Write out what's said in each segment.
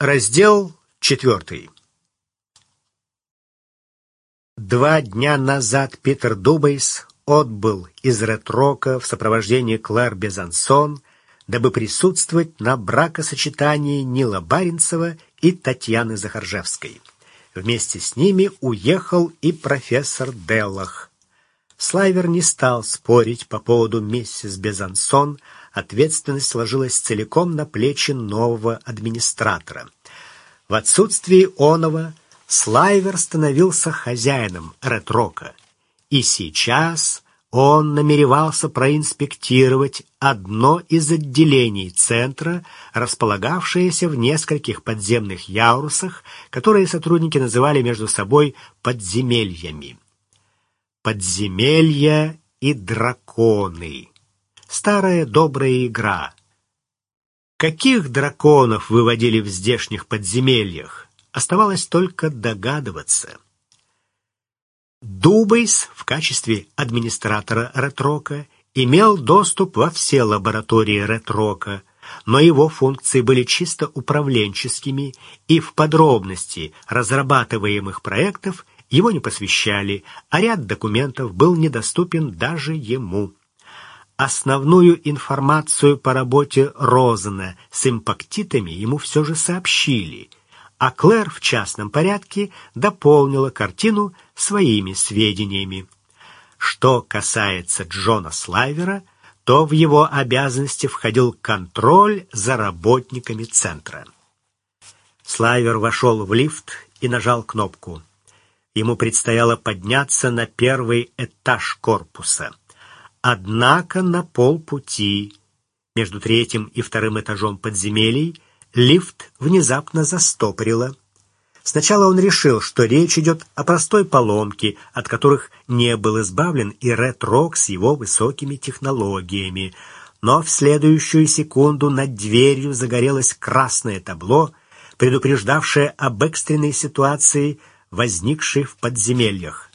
Раздел четвертый. Два дня назад Питер Дубейс отбыл из Ретрока в сопровождении Клэр Безансон, дабы присутствовать на бракосочетании Нила Баренцева и Татьяны Захаржевской. Вместе с ними уехал и профессор Деллах. Слайвер не стал спорить по поводу миссис Безансон, ответственность сложилась целиком на плечи нового администратора. В отсутствии оного Слайвер становился хозяином ретрока, и сейчас он намеревался проинспектировать одно из отделений центра, располагавшееся в нескольких подземных ярусах, которые сотрудники называли между собой подземельями. Подземелья и драконы. Старая добрая игра. Каких драконов выводили в здешних подземельях, оставалось только догадываться. Дубейс в качестве администратора Ретрока имел доступ во все лаборатории Ретрока, но его функции были чисто управленческими, и в подробности разрабатываемых проектов его не посвящали, а ряд документов был недоступен даже ему. Основную информацию по работе Розена с импактитами ему все же сообщили, а Клэр в частном порядке дополнила картину своими сведениями. Что касается Джона Слайвера, то в его обязанности входил контроль за работниками центра. Слайвер вошел в лифт и нажал кнопку. Ему предстояло подняться на первый этаж корпуса — Однако на полпути между третьим и вторым этажом подземелий лифт внезапно застопорило. Сначала он решил, что речь идет о простой поломке, от которых не был избавлен и Ред Рок с его высокими технологиями. Но в следующую секунду над дверью загорелось красное табло, предупреждавшее об экстренной ситуации, возникшей в подземельях.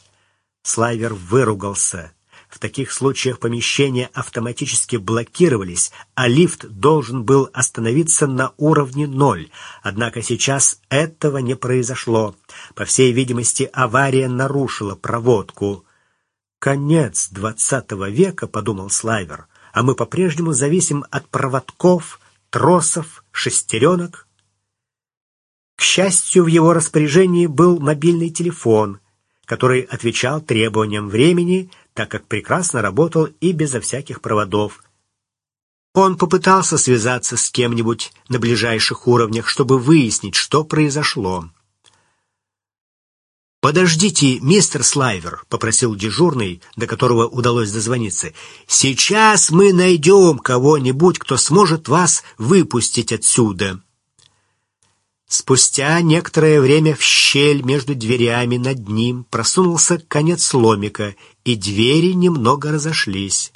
Слайвер выругался. В таких случаях помещения автоматически блокировались, а лифт должен был остановиться на уровне ноль. Однако сейчас этого не произошло. По всей видимости, авария нарушила проводку. «Конец двадцатого века», — подумал Слайвер, «а мы по-прежнему зависим от проводков, тросов, шестеренок». К счастью, в его распоряжении был мобильный телефон, который отвечал требованиям времени — так как прекрасно работал и безо всяких проводов. Он попытался связаться с кем-нибудь на ближайших уровнях, чтобы выяснить, что произошло. «Подождите, мистер Слайвер», — попросил дежурный, до которого удалось дозвониться. «Сейчас мы найдем кого-нибудь, кто сможет вас выпустить отсюда». Спустя некоторое время в щель между дверями над ним просунулся конец ломика, и двери немного разошлись.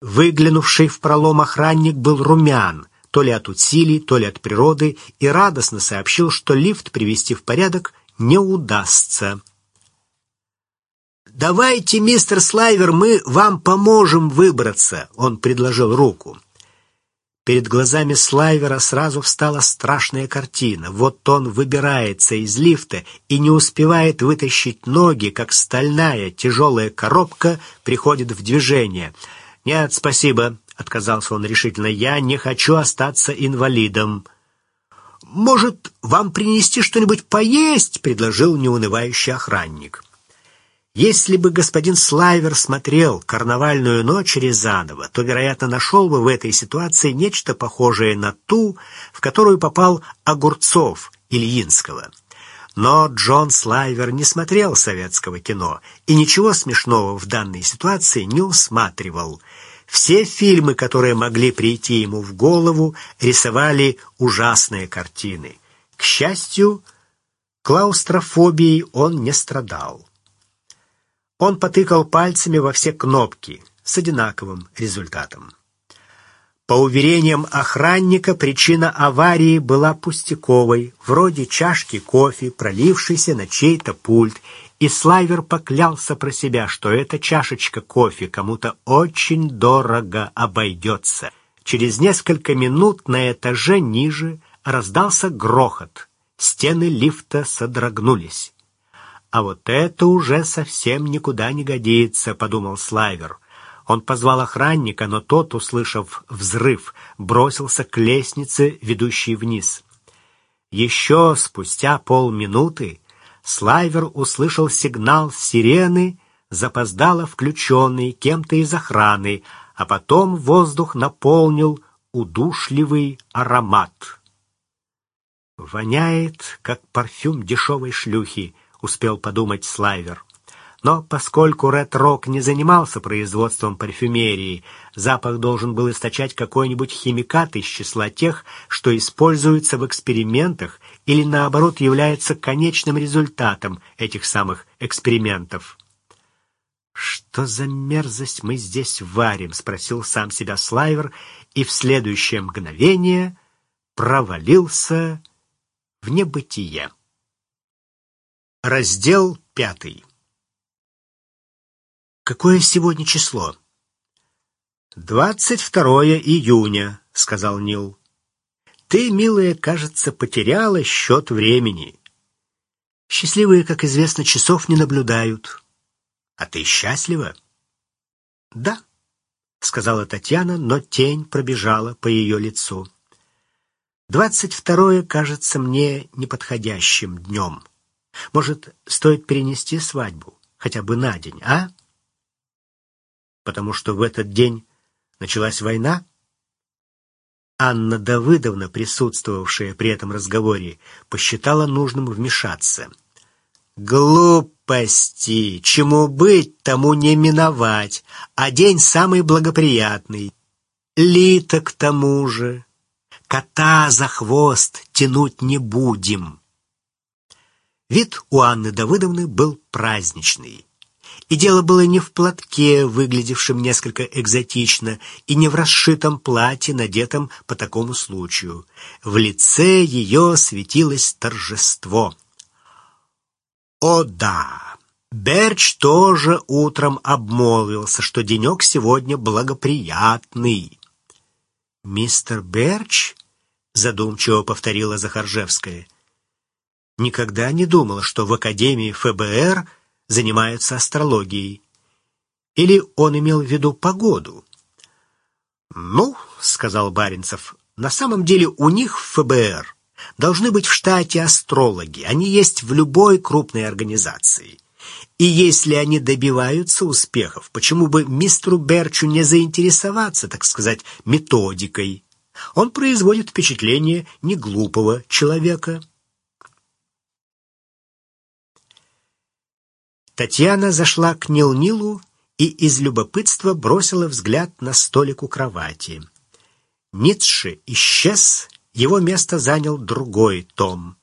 Выглянувший в пролом охранник был румян, то ли от усилий, то ли от природы, и радостно сообщил, что лифт привести в порядок не удастся. «Давайте, мистер Слайвер, мы вам поможем выбраться», — он предложил руку. Перед глазами Слайвера сразу встала страшная картина. Вот он выбирается из лифта и не успевает вытащить ноги, как стальная тяжелая коробка приходит в движение. «Нет, спасибо», — отказался он решительно, — «я не хочу остаться инвалидом». «Может, вам принести что-нибудь поесть?» — предложил неунывающий охранник. Если бы господин Слайвер смотрел «Карнавальную ночь» Рязанова, то, вероятно, нашел бы в этой ситуации нечто похожее на ту, в которую попал Огурцов Ильинского. Но Джон Слайвер не смотрел советского кино и ничего смешного в данной ситуации не усматривал. Все фильмы, которые могли прийти ему в голову, рисовали ужасные картины. К счастью, клаустрофобией он не страдал. Он потыкал пальцами во все кнопки с одинаковым результатом. По уверениям охранника, причина аварии была пустяковой, вроде чашки кофе, пролившейся на чей-то пульт, и Слайвер поклялся про себя, что эта чашечка кофе кому-то очень дорого обойдется. Через несколько минут на этаже ниже раздался грохот. Стены лифта содрогнулись. «А вот это уже совсем никуда не годится», — подумал Слайвер. Он позвал охранника, но тот, услышав взрыв, бросился к лестнице, ведущей вниз. Еще спустя полминуты Слайвер услышал сигнал сирены, запоздало включенный кем-то из охраны, а потом воздух наполнил удушливый аромат. «Воняет, как парфюм дешевой шлюхи», — успел подумать Слайвер. Но поскольку Ред Рок не занимался производством парфюмерии, запах должен был источать какой-нибудь химикат из числа тех, что используются в экспериментах или, наоборот, является конечным результатом этих самых экспериментов. «Что за мерзость мы здесь варим?» — спросил сам себя Слайвер, и в следующее мгновение провалился в небытие. Раздел пятый. Какое сегодня число? «Двадцать второе июня», — сказал Нил. «Ты, милая, кажется, потеряла счет времени. Счастливые, как известно, часов не наблюдают. А ты счастлива?» «Да», — сказала Татьяна, но тень пробежала по ее лицу. «Двадцать второе кажется мне неподходящим днем. Может, стоит перенести свадьбу хотя бы на день, а?» потому что в этот день началась война? Анна Давыдовна, присутствовавшая при этом разговоре, посчитала нужным вмешаться. «Глупости! Чему быть, тому не миновать, а день самый благоприятный. Лита к тому же. Кота за хвост тянуть не будем». Вид у Анны Давыдовны был праздничный. И дело было не в платке, выглядевшем несколько экзотично, и не в расшитом платье, надетом по такому случаю. В лице ее светилось торжество. О да! Берч тоже утром обмолвился, что денек сегодня благоприятный. «Мистер Берч?» — задумчиво повторила Захаржевская. «Никогда не думала, что в Академии ФБР — занимаются астрологией. Или он имел в виду погоду? «Ну, — сказал Баринцев, — на самом деле у них в ФБР должны быть в штате астрологи. Они есть в любой крупной организации. И если они добиваются успехов, почему бы мистеру Берчу не заинтересоваться, так сказать, методикой? Он производит впечатление неглупого человека». Татьяна зашла к Нил-Нилу и из любопытства бросила взгляд на столик у кровати. Ницше исчез, его место занял другой том.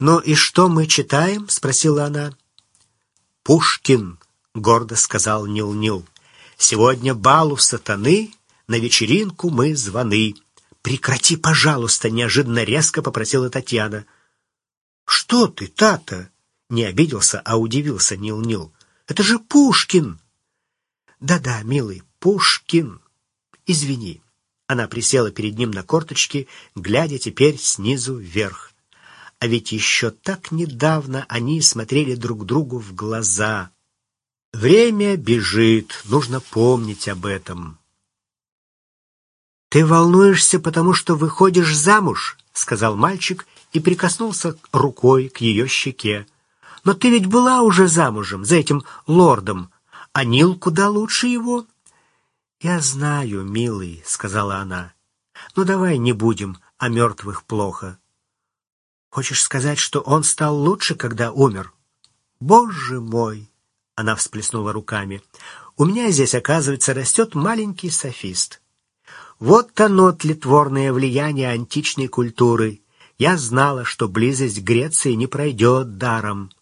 «Ну и что мы читаем?» — спросила она. «Пушкин», — гордо сказал Нил-Нил. «Сегодня балу сатаны, на вечеринку мы званы». «Прекрати, пожалуйста!» — неожиданно резко попросила Татьяна. «Что ты, Тата?» Не обиделся, а удивился Нил-Нил. «Это же Пушкин!» «Да-да, милый, Пушкин. Извини». Она присела перед ним на корточки, глядя теперь снизу вверх. А ведь еще так недавно они смотрели друг другу в глаза. Время бежит, нужно помнить об этом. «Ты волнуешься, потому что выходишь замуж?» — сказал мальчик и прикоснулся рукой к ее щеке. Но ты ведь была уже замужем за этим лордом, а Нил куда лучше его. Я знаю, милый, сказала она. Ну давай не будем о мертвых плохо. Хочешь сказать, что он стал лучше, когда умер? Боже мой! Она всплеснула руками. У меня здесь, оказывается, растет маленький софист. Вот оно, тлетворное влияние античной культуры. Я знала, что близость Греции не пройдет даром.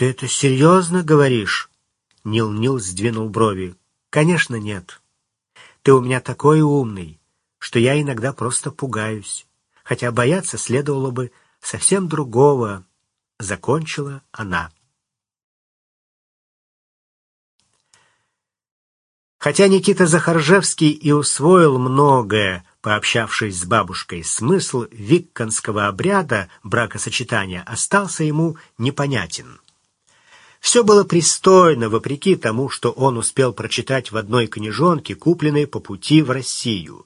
«Ты это серьезно говоришь?» Нил-Нил сдвинул брови. «Конечно нет. Ты у меня такой умный, что я иногда просто пугаюсь. Хотя бояться следовало бы совсем другого», — закончила она. Хотя Никита Захаржевский и усвоил многое, пообщавшись с бабушкой, смысл викканского обряда бракосочетания остался ему непонятен. Все было пристойно, вопреки тому, что он успел прочитать в одной книжонке, купленной по пути в Россию.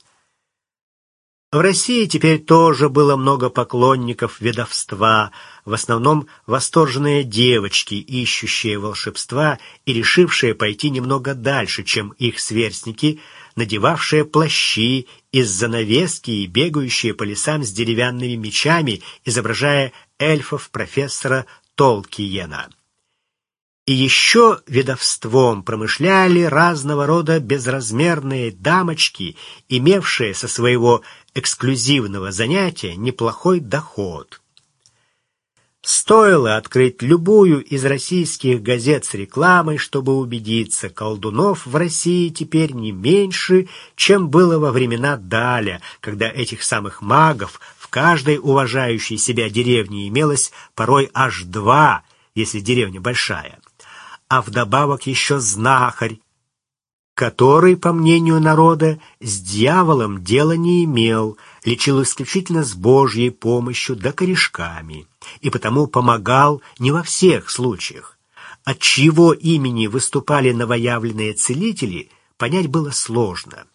В России теперь тоже было много поклонников ведовства, в основном восторженные девочки, ищущие волшебства и решившие пойти немного дальше, чем их сверстники, надевавшие плащи из занавески и бегающие по лесам с деревянными мечами, изображая эльфов профессора Толкиена. И еще ведовством промышляли разного рода безразмерные дамочки, имевшие со своего эксклюзивного занятия неплохой доход. Стоило открыть любую из российских газет с рекламой, чтобы убедиться, колдунов в России теперь не меньше, чем было во времена Даля, когда этих самых магов в каждой уважающей себя деревне имелось порой аж два, если деревня большая а вдобавок еще знахарь, который, по мнению народа, с дьяволом дела не имел, лечил исключительно с Божьей помощью да корешками, и потому помогал не во всех случаях. От чьего имени выступали новоявленные целители, понять было сложно.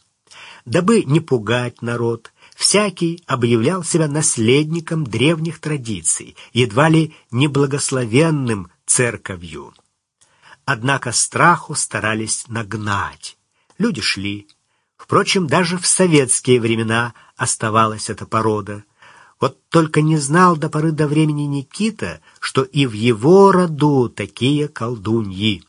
Дабы не пугать народ, всякий объявлял себя наследником древних традиций, едва ли неблагословенным церковью. Однако страху старались нагнать. Люди шли. Впрочем, даже в советские времена оставалась эта порода. Вот только не знал до поры до времени Никита, что и в его роду такие колдуньи.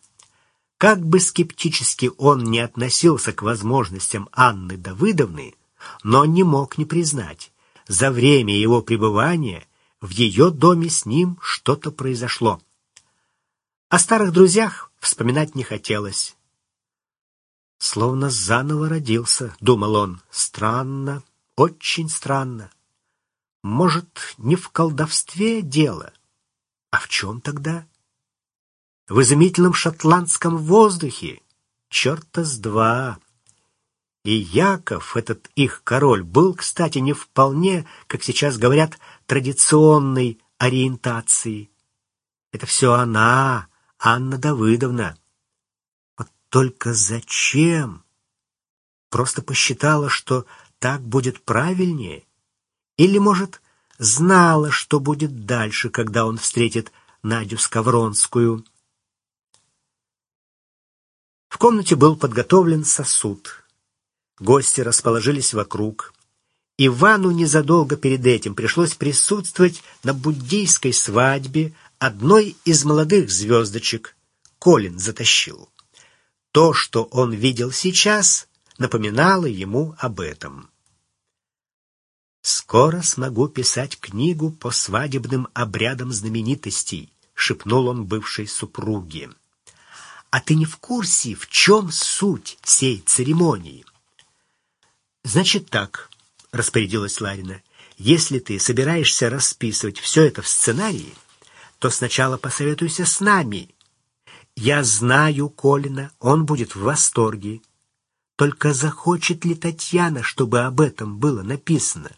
Как бы скептически он не относился к возможностям Анны Давыдовны, но не мог не признать, за время его пребывания в ее доме с ним что-то произошло. О старых друзьях вспоминать не хотелось. Словно заново родился, думал он. Странно, очень странно. Может, не в колдовстве дело? А в чем тогда? В изумительном шотландском воздухе? Черта с два. И Яков, этот их король, был, кстати, не вполне, как сейчас говорят, традиционной ориентации. Это все она, Анна Давыдовна. Вот только зачем? Просто посчитала, что так будет правильнее? Или, может, знала, что будет дальше, когда он встретит Надю Скавронскую? В комнате был подготовлен сосуд. Гости расположились вокруг. Ивану незадолго перед этим пришлось присутствовать на буддийской свадьбе одной из молодых звездочек Колин затащил. То, что он видел сейчас, напоминало ему об этом. «Скоро смогу писать книгу по свадебным обрядам знаменитостей», — шепнул он бывшей супруге. «А ты не в курсе, в чем суть всей церемонии?» «Значит так», — распорядилась Ларина, — «если ты собираешься расписывать все это в сценарии, то сначала посоветуйся с нами. Я знаю Колина, он будет в восторге. Только захочет ли Татьяна, чтобы об этом было написано?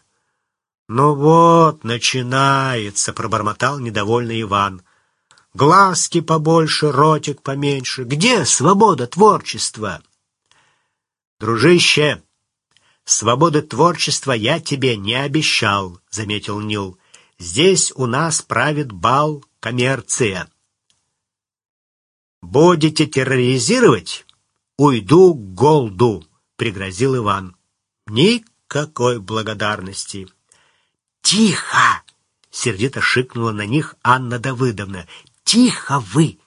«Ну вот, начинается», — пробормотал недовольный Иван. «Глазки побольше, ротик поменьше. Где свобода творчества?» «Дружище, свободы творчества я тебе не обещал», — заметил Нил. «Здесь у нас правит бал коммерция. «Будете терроризировать? Уйду к голду», — пригрозил Иван. «Никакой благодарности». «Тихо!» — сердито шикнула на них Анна Давыдовна. «Тихо вы!»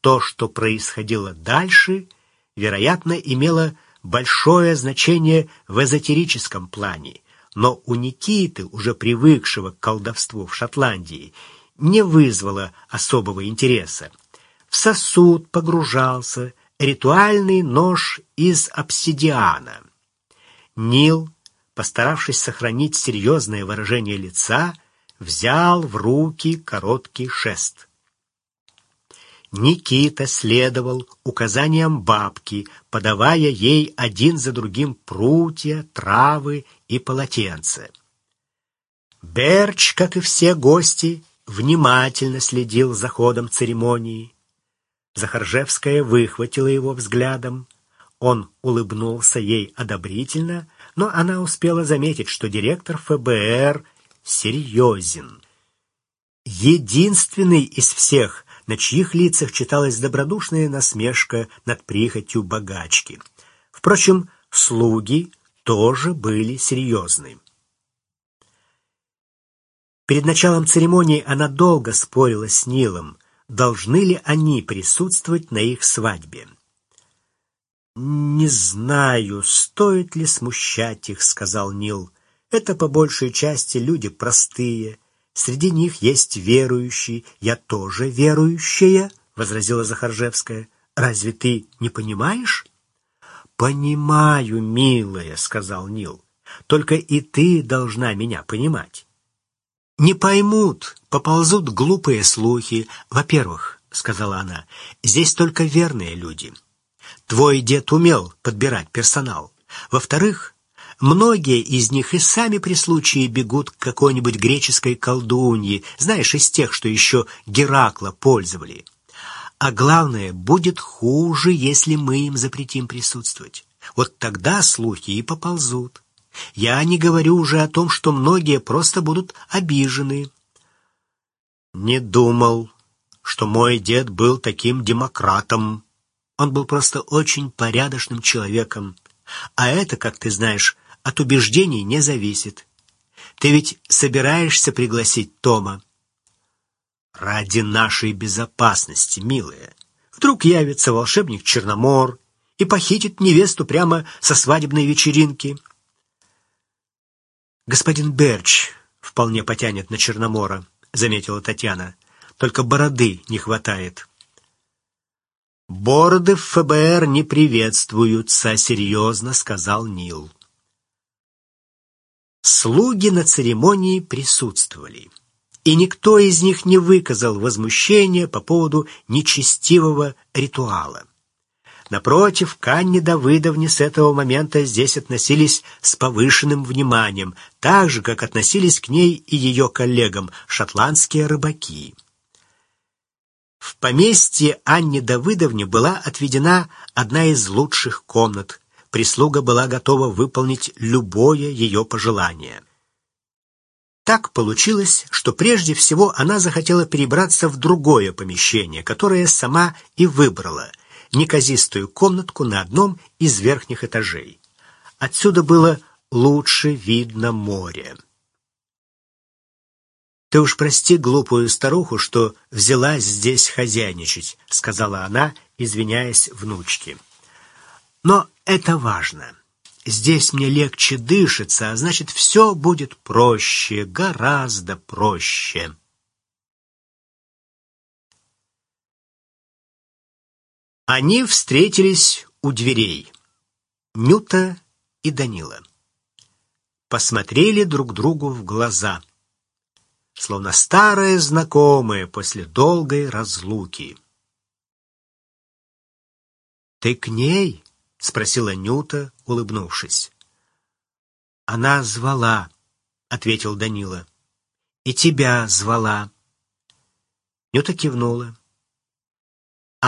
То, что происходило дальше, вероятно, имело большое значение в эзотерическом плане, но у Никиты, уже привыкшего к колдовству в Шотландии, не вызвало особого интереса. В сосуд погружался ритуальный нож из обсидиана. Нил, постаравшись сохранить серьезное выражение лица, взял в руки короткий шест. Никита следовал указаниям бабки, подавая ей один за другим прутья, травы и полотенца. Берч, как и все гости, внимательно следил за ходом церемонии. Захаржевская выхватила его взглядом. Он улыбнулся ей одобрительно, но она успела заметить, что директор ФБР серьезен. Единственный из всех, на чьих лицах читалась добродушная насмешка над прихотью богачки. Впрочем, слуги тоже были серьезны. Перед началом церемонии она долго спорила с Нилом, должны ли они присутствовать на их свадьбе. «Не знаю, стоит ли смущать их», — сказал Нил. «Это по большей части люди простые. Среди них есть верующие. Я тоже верующая», — возразила Захаржевская. «Разве ты не понимаешь?» «Понимаю, милая», — сказал Нил. «Только и ты должна меня понимать. Не поймут, поползут глупые слухи. Во-первых, сказала она, здесь только верные люди. Твой дед умел подбирать персонал. Во-вторых, многие из них и сами при случае бегут к какой-нибудь греческой колдунье, знаешь, из тех, что еще Геракла пользовали. А главное, будет хуже, если мы им запретим присутствовать. Вот тогда слухи и поползут. Я не говорю уже о том, что многие просто будут обижены. Не думал, что мой дед был таким демократом. Он был просто очень порядочным человеком. А это, как ты знаешь, от убеждений не зависит. Ты ведь собираешься пригласить Тома? Ради нашей безопасности, милая. Вдруг явится волшебник Черномор и похитит невесту прямо со свадебной вечеринки. «Господин Берч вполне потянет на Черномора», — заметила Татьяна. «Только бороды не хватает». «Бороды в ФБР не приветствуются», — серьезно сказал Нил. Слуги на церемонии присутствовали, и никто из них не выказал возмущения по поводу нечестивого ритуала. Напротив, к Анне Давыдовне с этого момента здесь относились с повышенным вниманием, так же, как относились к ней и ее коллегам, шотландские рыбаки. В поместье Анне Давыдовне была отведена одна из лучших комнат. Прислуга была готова выполнить любое ее пожелание. Так получилось, что прежде всего она захотела перебраться в другое помещение, которое сама и выбрала — неказистую комнатку на одном из верхних этажей. Отсюда было лучше видно море. «Ты уж прости глупую старуху, что взялась здесь хозяйничать», — сказала она, извиняясь внучке. «Но это важно. Здесь мне легче дышится, а значит, все будет проще, гораздо проще». Они встретились у дверей. Нюта и Данила. Посмотрели друг другу в глаза, словно старые знакомые после долгой разлуки. «Ты к ней?» — спросила Нюта, улыбнувшись. «Она звала», — ответил Данила. «И тебя звала». Нюта кивнула.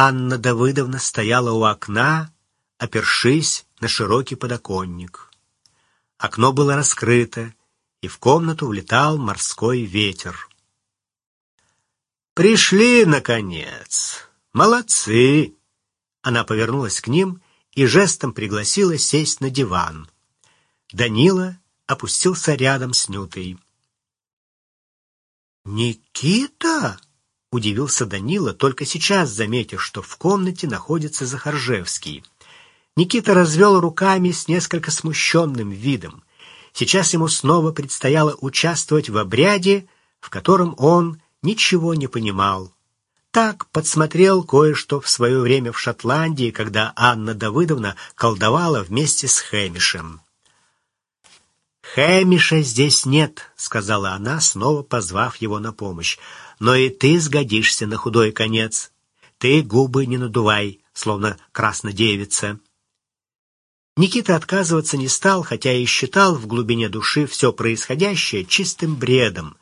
Анна Давыдовна стояла у окна, опершись на широкий подоконник. Окно было раскрыто, и в комнату влетал морской ветер. «Пришли, наконец! Молодцы!» Она повернулась к ним и жестом пригласила сесть на диван. Данила опустился рядом с Нютой. «Никита!» — удивился Данила, только сейчас заметив, что в комнате находится Захаржевский. Никита развел руками с несколько смущенным видом. Сейчас ему снова предстояло участвовать в обряде, в котором он ничего не понимал. Так подсмотрел кое-что в свое время в Шотландии, когда Анна Давыдовна колдовала вместе с Хэмишем. «Хэмиша здесь нет», — сказала она, снова позвав его на помощь но и ты сгодишься на худой конец. Ты губы не надувай, словно краснодевица. Никита отказываться не стал, хотя и считал в глубине души все происходящее чистым бредом.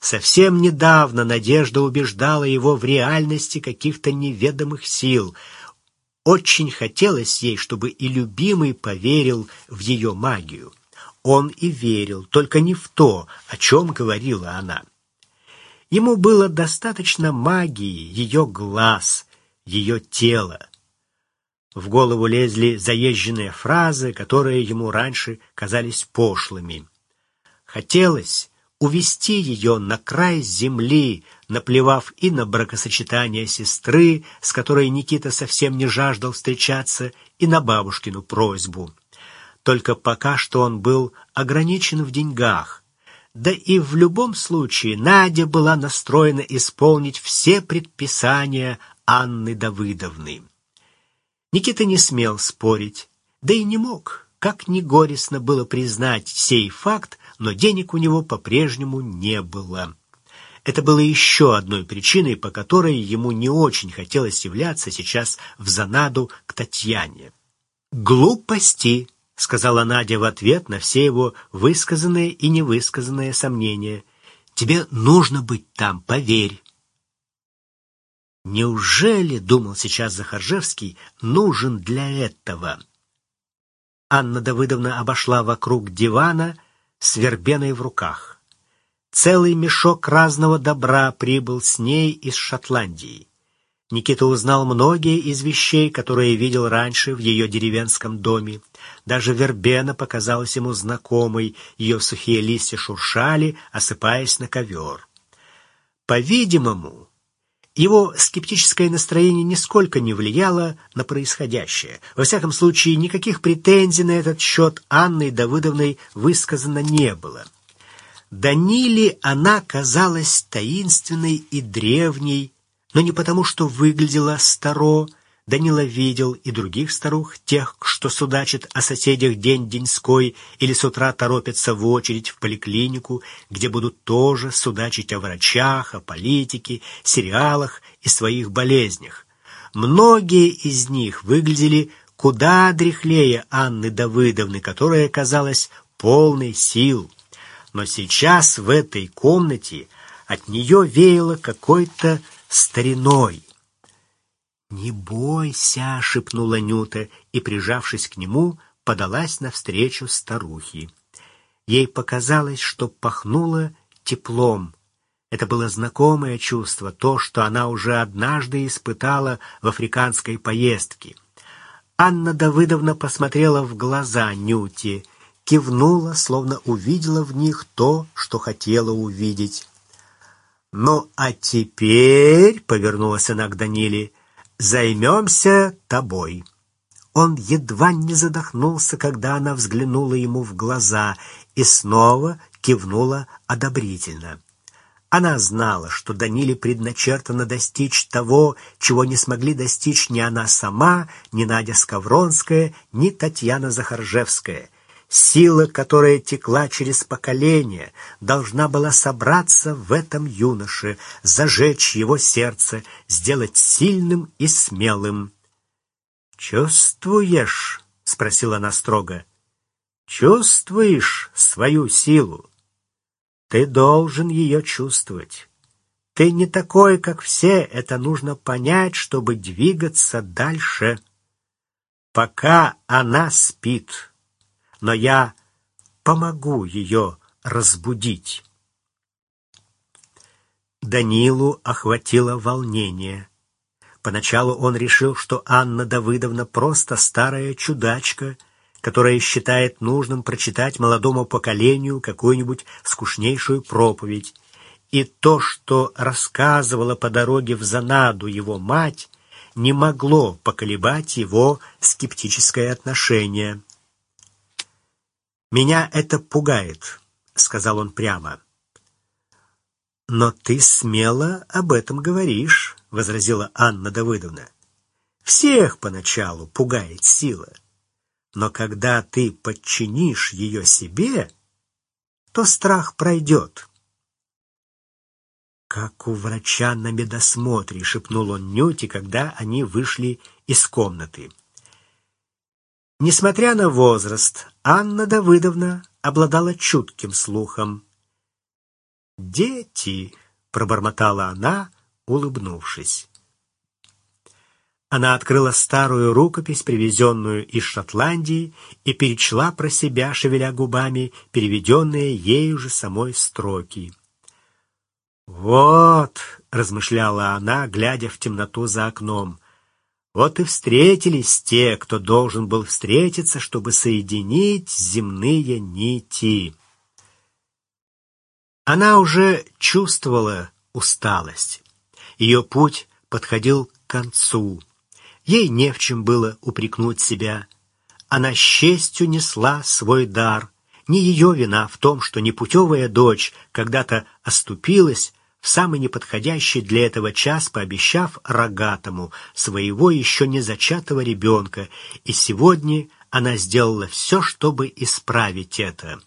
Совсем недавно Надежда убеждала его в реальности каких-то неведомых сил. Очень хотелось ей, чтобы и любимый поверил в ее магию. Он и верил, только не в то, о чем говорила она. Ему было достаточно магии, ее глаз, ее тела. В голову лезли заезженные фразы, которые ему раньше казались пошлыми. Хотелось увести ее на край земли, наплевав и на бракосочетание сестры, с которой Никита совсем не жаждал встречаться, и на бабушкину просьбу. Только пока что он был ограничен в деньгах. Да и в любом случае Надя была настроена исполнить все предписания Анны Давыдовны. Никита не смел спорить, да и не мог. Как ни горестно было признать сей факт, но денег у него по-прежнему не было. Это было еще одной причиной, по которой ему не очень хотелось являться сейчас в занаду к Татьяне. «Глупости!» — сказала Надя в ответ на все его высказанные и невысказанные сомнения. «Тебе нужно быть там, поверь. Неужели, думал сейчас Захаржевский, нужен для этого? Анна Давыдовна обошла вокруг дивана с вербеной в руках. Целый мешок разного добра прибыл с ней из Шотландии. Никита узнал многие из вещей, которые видел раньше в ее деревенском доме. Даже вербена показалась ему знакомой, ее сухие листья шуршали, осыпаясь на ковер. По-видимому, его скептическое настроение нисколько не влияло на происходящее. Во всяком случае, никаких претензий на этот счет Анной Давыдовной высказано не было. Даниле она казалась таинственной и древней, но не потому, что выглядела старо, Данила видел и других старух, тех, что судачат о соседях день-деньской или с утра торопятся в очередь в поликлинику, где будут тоже судачить о врачах, о политике, сериалах и своих болезнях. Многие из них выглядели куда дряхлее Анны Давыдовны, которая казалась полной сил. Но сейчас в этой комнате от нее веяло какой-то стариной. «Не бойся!» — шепнула Нюта и, прижавшись к нему, подалась навстречу старухе. Ей показалось, что пахнуло теплом. Это было знакомое чувство, то, что она уже однажды испытала в африканской поездке. Анна Давыдовна посмотрела в глаза Нюте, кивнула, словно увидела в них то, что хотела увидеть. «Ну, а теперь», — повернулась она к Даниле, — займемся тобой». Он едва не задохнулся, когда она взглянула ему в глаза и снова кивнула одобрительно. Она знала, что Даниле предначертано достичь того, чего не смогли достичь ни она сама, ни Надя Скавронская, ни Татьяна Захаржевская — Сила, которая текла через поколения, должна была собраться в этом юноше, зажечь его сердце, сделать сильным и смелым. «Чувствуешь?» — спросила она строго. «Чувствуешь свою силу? Ты должен ее чувствовать. Ты не такой, как все, это нужно понять, чтобы двигаться дальше. Пока она спит» но я помогу ее разбудить. Данилу охватило волнение. Поначалу он решил, что Анна Давыдовна просто старая чудачка, которая считает нужным прочитать молодому поколению какую-нибудь скучнейшую проповедь. И то, что рассказывала по дороге в Занаду его мать, не могло поколебать его скептическое отношение. «Меня это пугает», — сказал он прямо. «Но ты смело об этом говоришь», — возразила Анна Давыдовна. «Всех поначалу пугает сила, но когда ты подчинишь ее себе, то страх пройдет». как у врача на медосмотре», — шепнул он Нюте, когда они вышли из комнаты. Несмотря на возраст, Анна Давыдовна обладала чутким слухом. «Дети», — пробормотала она, улыбнувшись. Она открыла старую рукопись, привезенную из Шотландии, и перечла про себя, шевеля губами, переведенные ею же самой строки. «Вот», — размышляла она, глядя в темноту за окном, — «вот и встретились те, кто должен был встретиться, чтобы соединить земные нити». Она уже чувствовала усталость. Ее путь подходил к концу. Ей не в чем было упрекнуть себя. Она с честью несла свой дар. Не ее вина в том, что непутевая дочь когда-то оступилась, в самый неподходящий для этого час пообещав рогатому своего еще не зачатого ребенка, и сегодня она сделала все, чтобы исправить это.